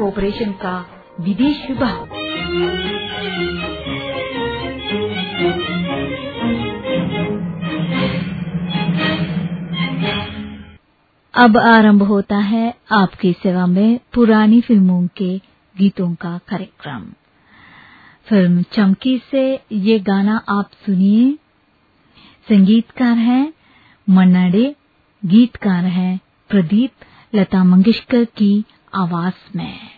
Broadcasting का विदेश विभाग। अब आरंभ होता है आपकी सेवा में पुरानी फ़िल्मों के गीतों का कार्यक्रम। फ़िल्म चमकी से ये गाना आप सुनिए। संगीतकार हैं मन्नाडे गीतकार हैं प्रदीप लता मंगेशकर की आवाज़ में।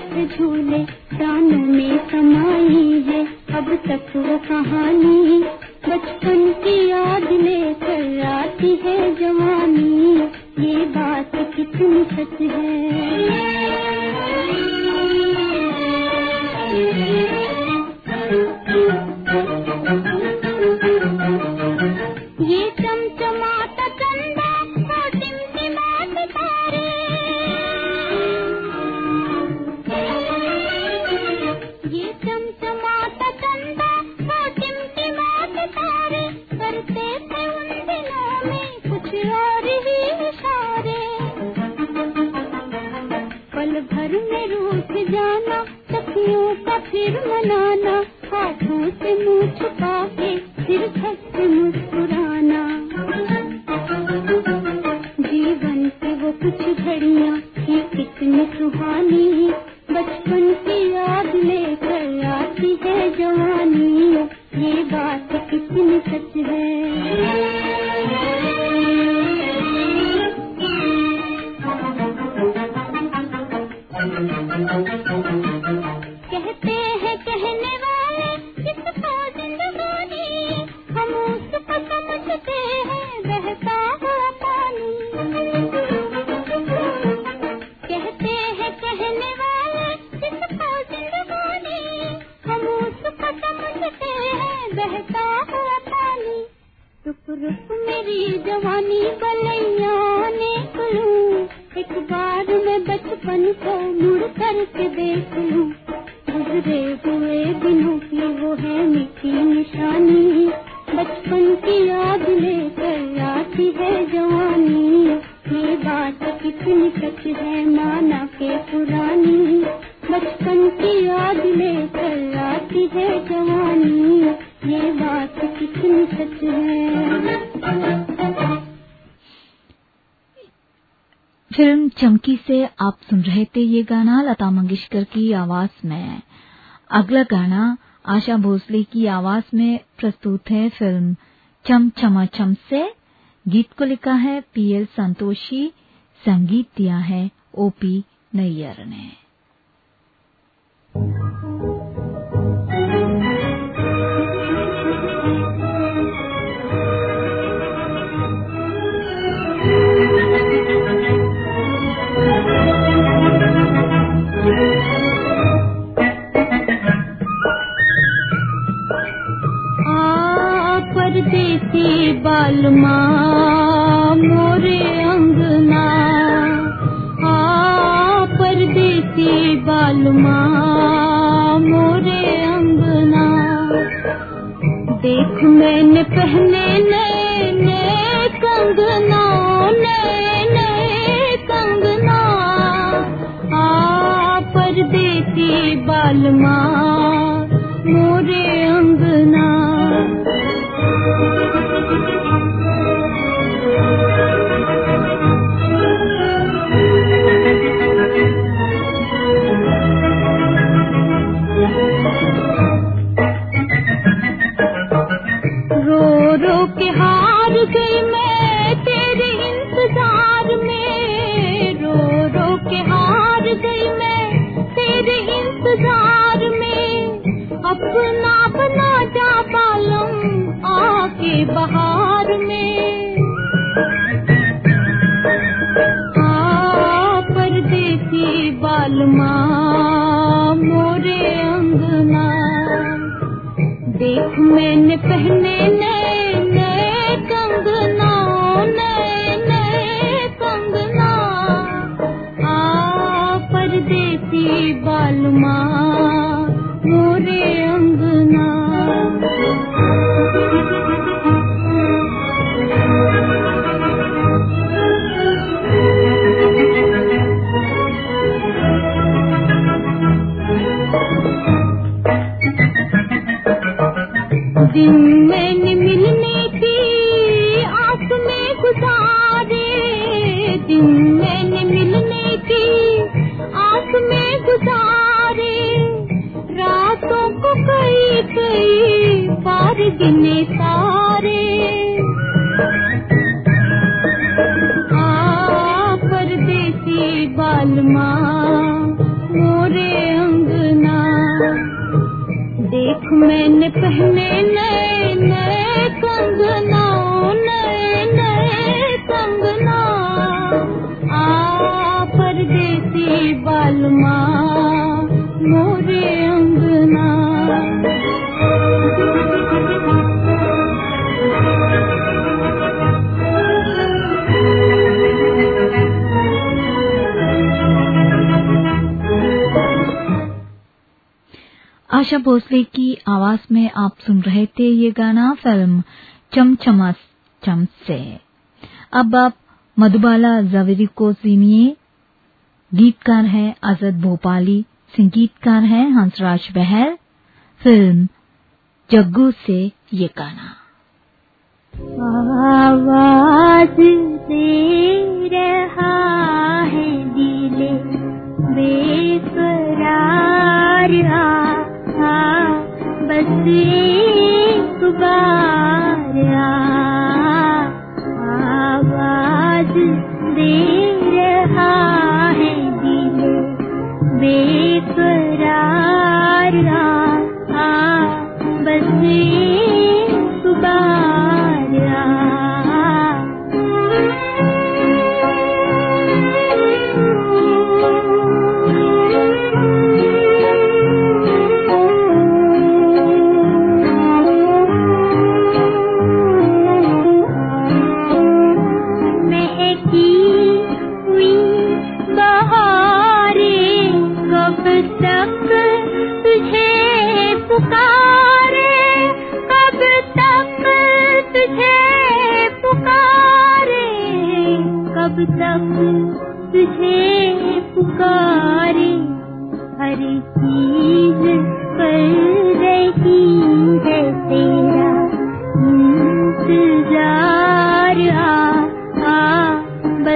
थे झूले प्राणों में समाई है। अब तक वो कहानी बचपन की याद लेकर आती है जवानी। ये बात कितनी सच है। है जवानी ये बात कितनी सच है? फ़िल्म चमकी से आप सुन रहे थे ये गाना लता मंगेशकर की आवाज़ में। अगला गाना आशा भोसले की आवाज़ में प्रस्तुत है फ़िल्म चम चमा चम से। गीत को लिखा है पीएल संतोषी, संगीत दिया है ओपी नैयर ने। बालमा मोरे अंगना आ, परदेसी बालमा मोरे अंगना देख मैंने पहने नए नए कंगना नए नए कंगना बहार में। आ परदेसी बाल मोरे अंगना। देख मैंने पहने आशा भोसले की आवाज़ में आप सुन रहे थे ये गाना फ़िल्म चमचमा चम से अब आप मधुबाला जावेरी को सुनिए। गीतकार हैं आजद भोपाली, संगीतकार हैं हंसराज बहर। फ़िल्म जग्गू से ये गाना। आवाज़ दे रहा है दिले, बेकरार था बस एक बार आ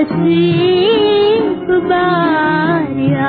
नसीब बारिया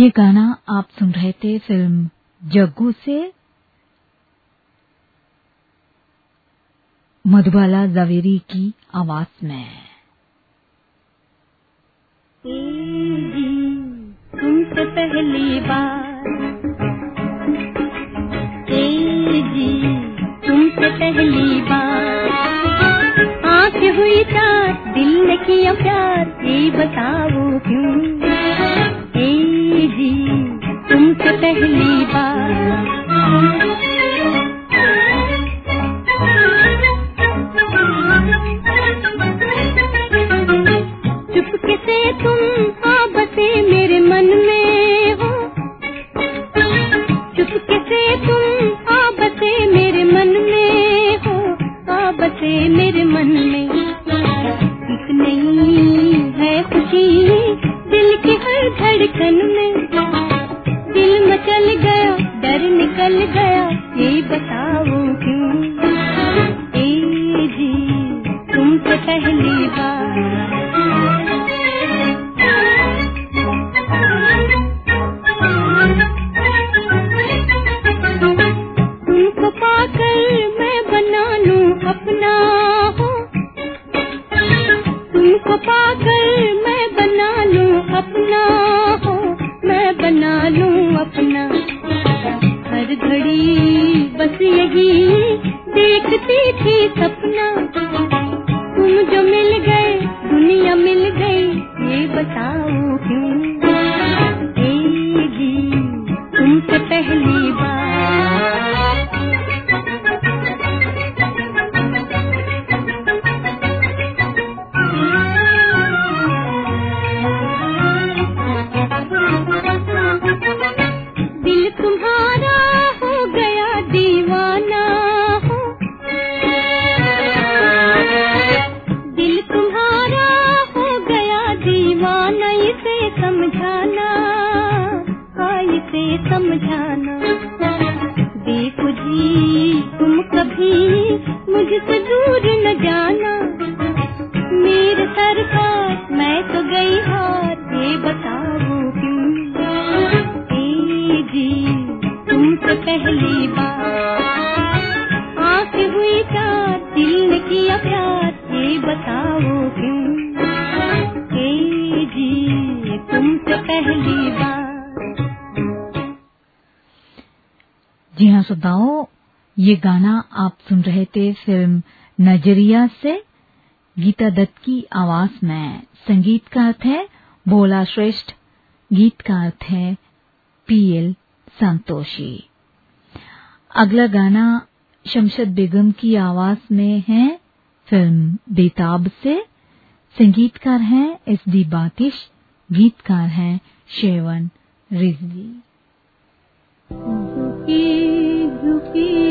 ये गाना आप सुन रहे थे फ़िल्म जग्गू से। मधुबाला जवेरी की आवाज़ में। तुमसे पहली बार जी तुमसे पहली बार आँख हुई चार दिल ने किया प्यार, ये बताओ क्यों? तुमसे पहली बार। summertime. नज़रिया से गीता दत्त की आवाज़ में संगीत का अर्थ है भोला श्रेष्ठ, गीत का अर्थ है, पीएल संतोषी। अगला गाना शमशद बेगम की आवाज़ में है, फ़िल्म बेताब से। संगीतकार हैं एस डी बातिश, गीतकार हैं शेवन रिजवी। झुकी झुकी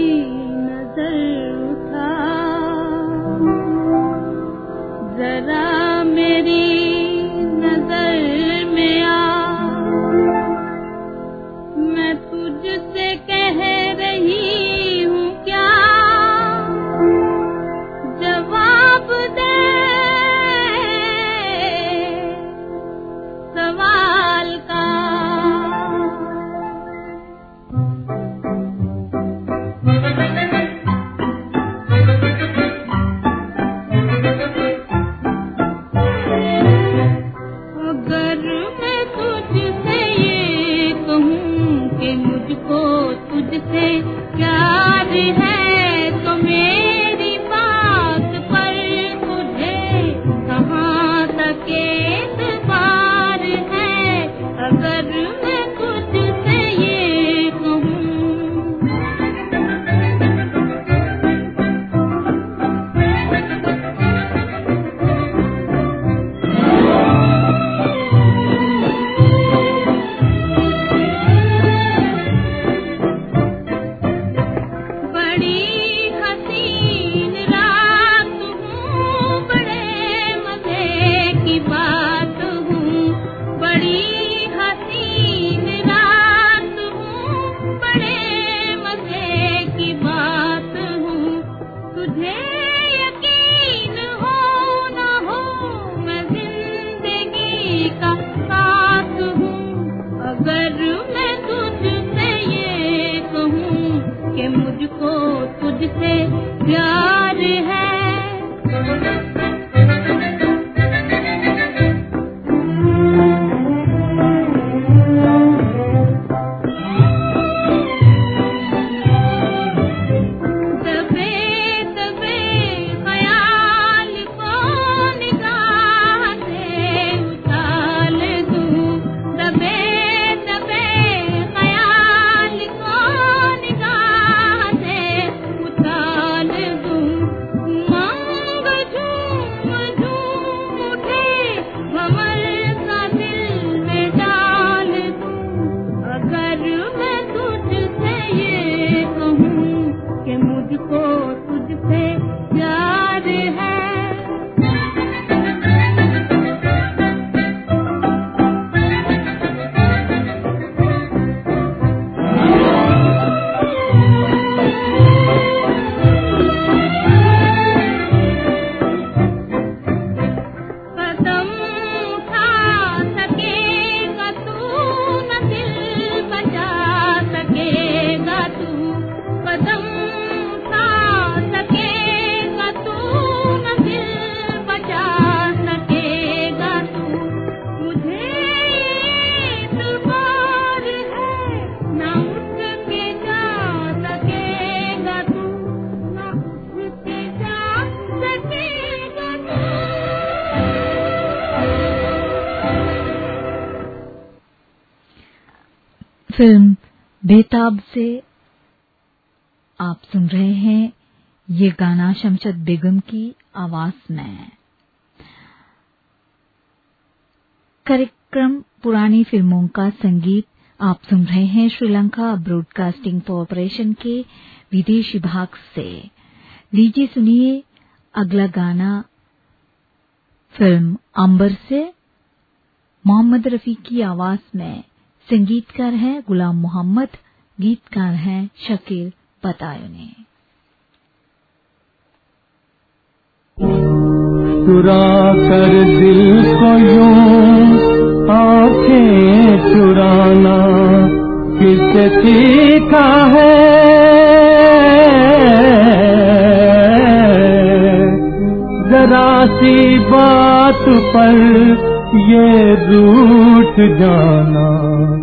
फ़िल्म बेताब से आप सुन रहे हैं। ये गाना शमशद बेगम की आवाज़ में कार्यक्रम पुरानी फ़िल्मों का संगीत आप सुन रहे हैं श्रीलंका ब्रॉडकास्टिंग कॉरपोरेशन के विदेश विभाग से। लीजिए सुनिए अगला गाना। फ़िल्म अंबर से मोहम्मद रफी की आवाज़ में संगीतकार हैं गुलाम मोहम्मद, गीतकार हैं शकील पतायुने। चुरा कर दिल को यूँ आँखें चुराना किससे सीखा है? जरा सी बात पर ये रूठ जाना।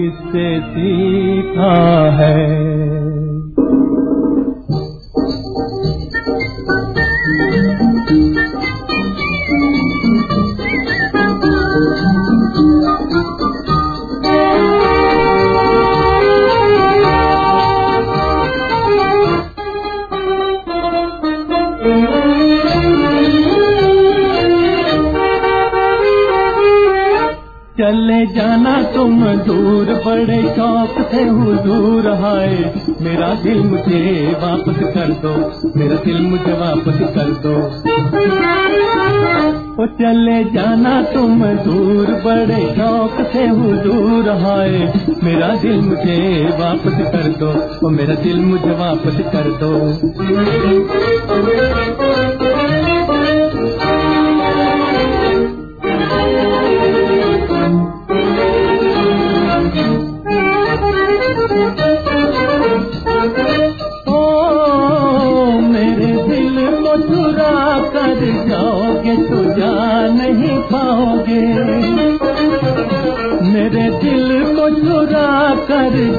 किससे सीखा है? जाना तुम दूर, बड़े शौक से हुजूर हाय। मेरा दिल मुझे वापस कर दो, मेरा दिल मुझे वापस कर दो। ओ चले जाना तुम दूर, बड़े शौक से हुजूर हाय। मेरा दिल मुझे वापस कर दो, ओ मेरा दिल मुझे वापस कर दो।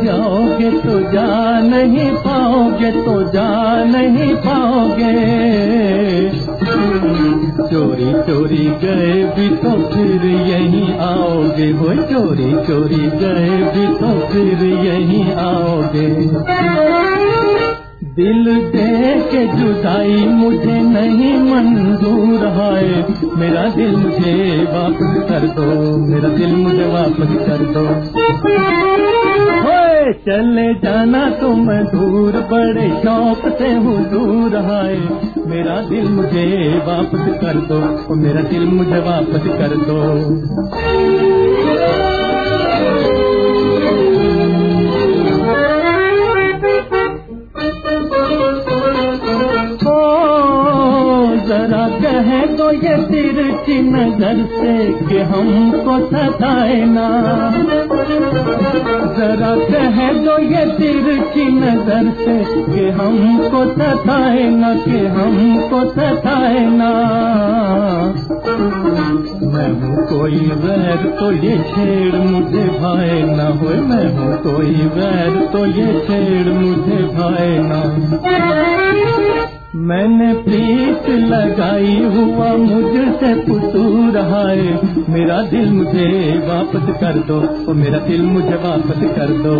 जाओगे तो जा नहीं पाओगे तो जा नहीं पाओगे। चोरी चोरी गए भी तो फिर यहीं आओगे। वो चोरी चोरी गए भी तो फिर यहीं आओगे। दिल दे के जुदाई मुझे नहीं मंजूर है। मेरा दिल मुझे वापस कर दो, मेरा दिल मुझे वापस कर दो। होए, चले जाना तुम दूर, बड़े शौक से हूँ दूर है। मेरा दिल मुझे वापस कर दो, मेरा दिल मुझे वापस कर दो। कहे तो ये तिरछी नज़र से कि हमको सताए ना। जरा कहे तो ये तिरछी नज़र से कि हमको सताए ना, कि हमको सताए ना। मैं हूँ कोई वैर तो ये छेड़ मुझे भाई ना हो मैं हूँ कोई वैर तो ये छेड़ मुझे भाई ना। मैंने प्रीत लगाई हुआ मुझसे कुसूर है मेरा दिल मुझे वापस कर दो, ओ मेरा दिल मुझे वापस कर दो।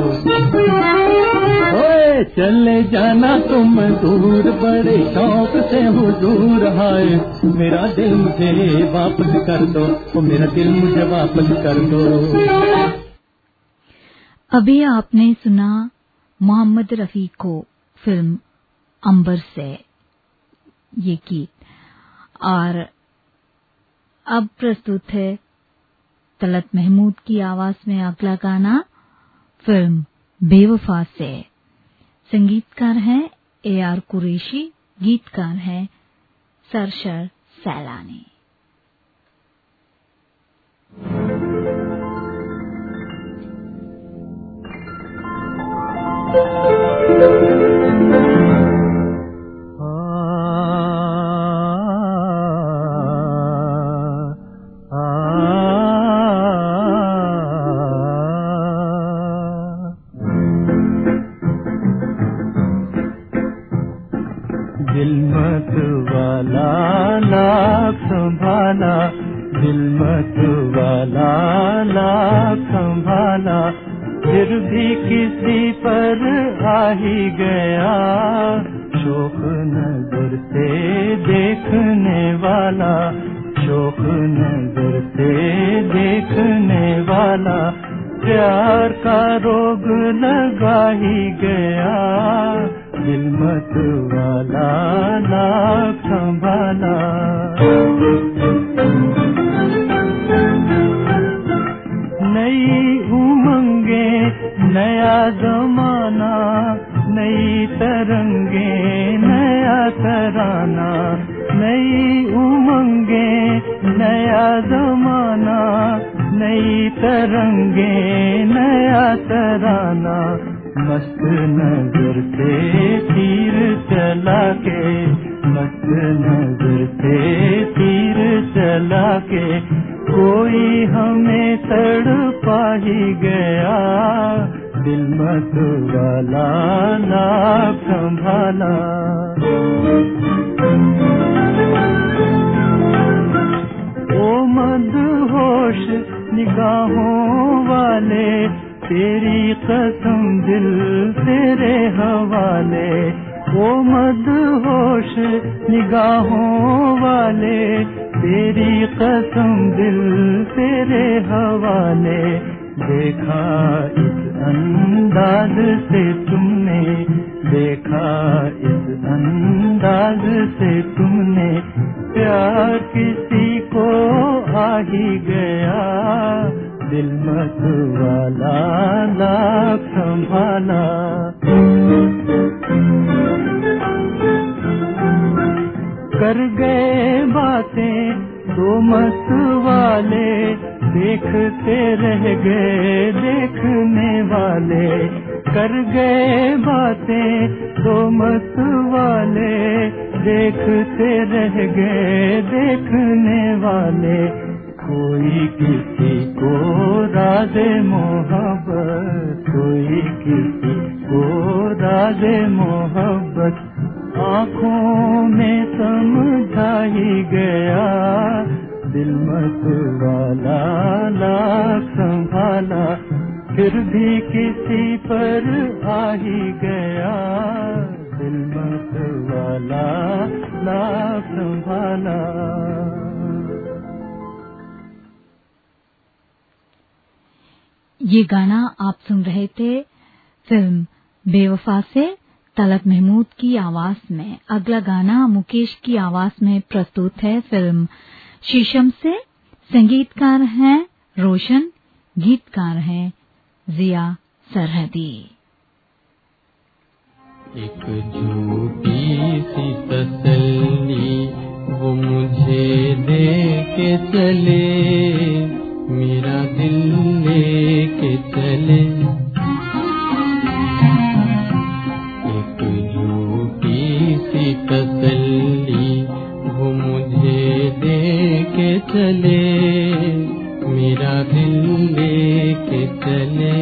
ओए, चले जाना तुम दूर, बड़े शौक से हुजूर हाय। मेरा दिल मुझे वापस कर दो, ओ मेरा दिल मुझे वापस कर दो। अभी आपने सुना मोहम्मद रफी को फ़िल्म अंबर से। ये गीत। और अब प्रस्तुत है तलत महमूद की आवाज़ में अगला गाना, फ़िल्म बेवफा से। संगीतकार हैं ए आर कुरेशी, गीतकार हैं सरशर सैलानी। दिल नई उमंगे, नया जमाना, नई तरंगे, नया तराना। मस्त नज़र से तीर चला के, मस्त नज़र से तीर चला के, कोई हमें तड़पा ही गया। दिल मत वाला लाख संभाला। ओ मद होश निगाहों वाले, तेरी कसम दिल तेरे हवाले। ओ मद होश निगाहों वाले, तेरी कसम दिल तेरे हवाले। देखा इस अंदाज से तुमने देखा, इस अंदाज से तुमने प्यार किसी को आ ही गया। दिल मत वाला लाख संभाला। कर गए बातें दो मत वाले देखते रह गए देखने वाले, कर गए बातें दो मत वाले, देखते रह गए देखने वाले। कोई किसी को राज मोहब्बत, कोई किसी को राज मोहब्बत, आँखों में समझाई गया दिल मत वाला लाख संभाला। फिर भी किसी पर आ ही गया। दिल मत वाला लाख संभाला। ये गाना आप सुन रहे थे फ़िल्म बेवफा से तलत महमूद की आवाज़ में। अगला गाना मुकेश की आवाज़ में प्रस्तुत है फ़िल्म शीशम से संगीतकार हैं, रोशन गीतकार हैं, जिया सरहदी। एक झूठी सी तसल्ली, वो मुझे दे के चले, मेरा दिल ले के चले। चले, मेरा दिल ले के चले।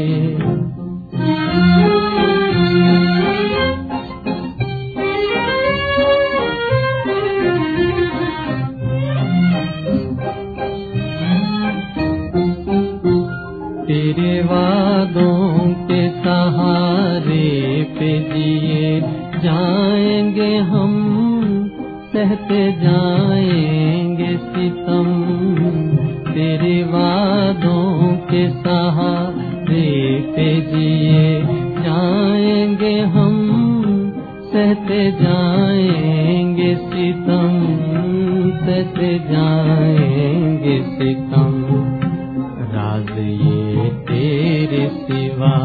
तेरे वादों के सहारे पे जिए, जाएँगे हम, सहते जाएँगे सितम तेरे वादों के सहारे पे जिए जाएँगे हम, सहते जाएँगे सितम, सहते जाएँगे सितम। राज ये तेरे सिवा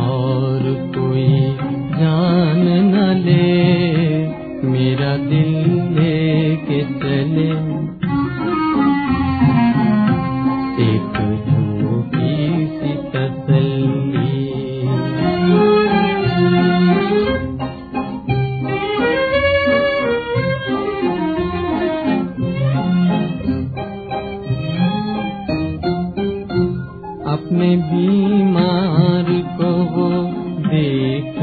और कोई जान न ले। अपने बीमार को वो देखने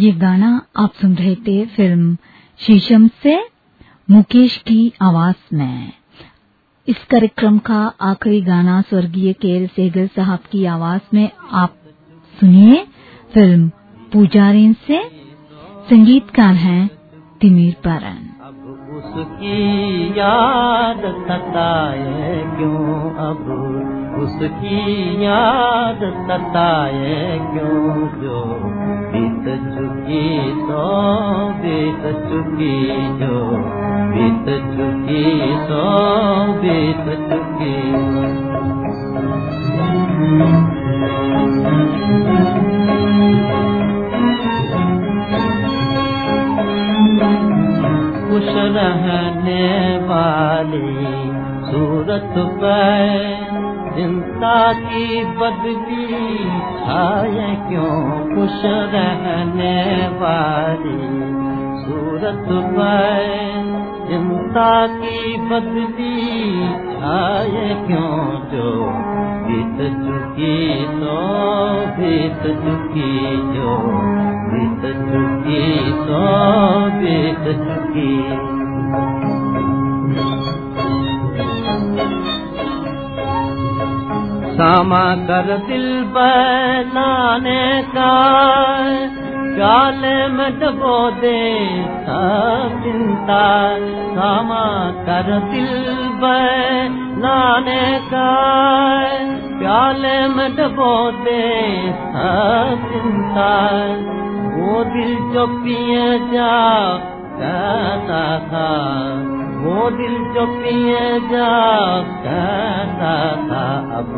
ये गाना आप सुन रहे थे फ़िल्म शीशम से मुकेश की आवाज़ में। इस कार्यक्रम का आखिरी गाना स्वर्गीय केल सेगल साहब की आवाज़ में आप सुनिए। फ़िल्म पुजारिन से संगीतकार हैं तिमिर परन। उसकी याद सताए क्यों अब? उसकी याद सताए क्यों जो बीत चुकी सो बीत चुकी जो बीत चुकी सो बीत चुकी खुश रहने वाली सूरत पर चिंता की बदली छाए क्यों खुश रहने वाली सूरत पर चिंता की बदली छाए क्यों जो? बीत चुकी तो बीत चुकी जो। बीत चुकी तो बीत चुकी। सामा कर दिल बनाने का प्याले में डबो दे चिंता सामा कर दिल बनाने का प्याले में डबो दे सब चिंता। वो दिल पिए जा कहता था वो दिल जो पिए जा कहता था अब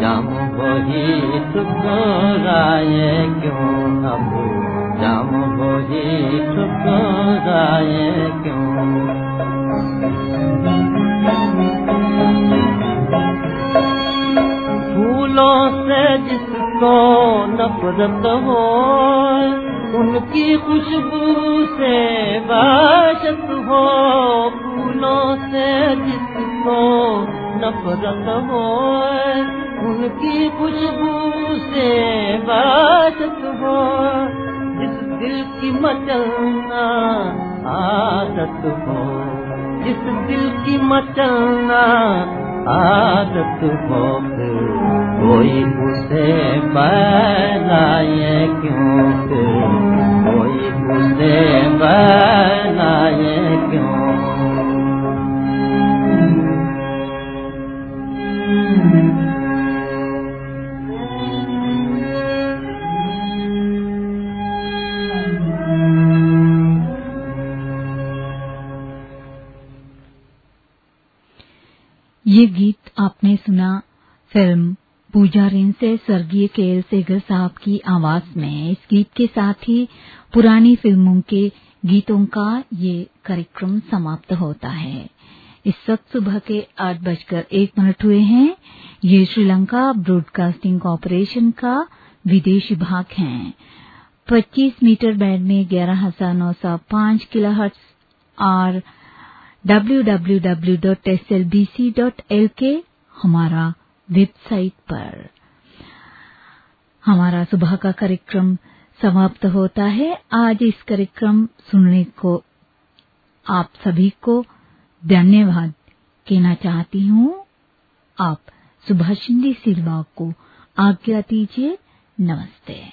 जाम वही ठुकराए क्यों? अब जाम वही ठुकराए क्यों? फूलों से जिसको नफरत हो उनकी खुशबू से बाशत नफरत उनकी खुशबू से बाशत हो जिस दिल की मचलना आदत हो जिस दिल की मचलना आदत हो कोई उसे बनाए ये गीत आपने सुना फ़िल्म पूजारिन से स्वर्गीय के एल सेगर साहब की आवाज़ में। इस गीत के साथ ही पुरानी फ़िल्मों के गीतों का ये कार्यक्रम समाप्त होता है। इस वक्त सुबह के आठ बजकर एक मिनट हुए हैं। ये श्रीलंका ब्रॉडकास्टिंग कॉरपोरेशन का विदेश भाग है। 25 मीटर बैंड में ग्यारह हज़ार नौ सौ पाँच किलो और www.slbc.lk हमारा वेबसाइट पर। हमारा सुबह का कार्यक्रम समाप्त होता है। आज इस कार्यक्रम सुनने को आप सभी को धन्यवाद कहना चाहती हूँ। आप सुभाषिंदी सिल्वा को आज्ञा दीजिए। नमस्ते.